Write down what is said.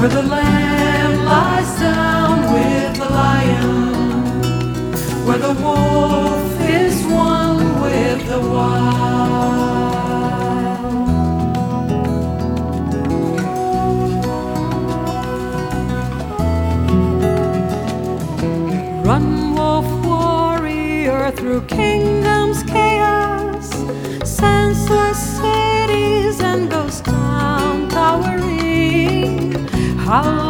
Where the lamb lies down with the lion, where the wolf is one with the wild. Run, wolf warrior, through kingdoms chaos, senseless cities and ghost town towering. Hollow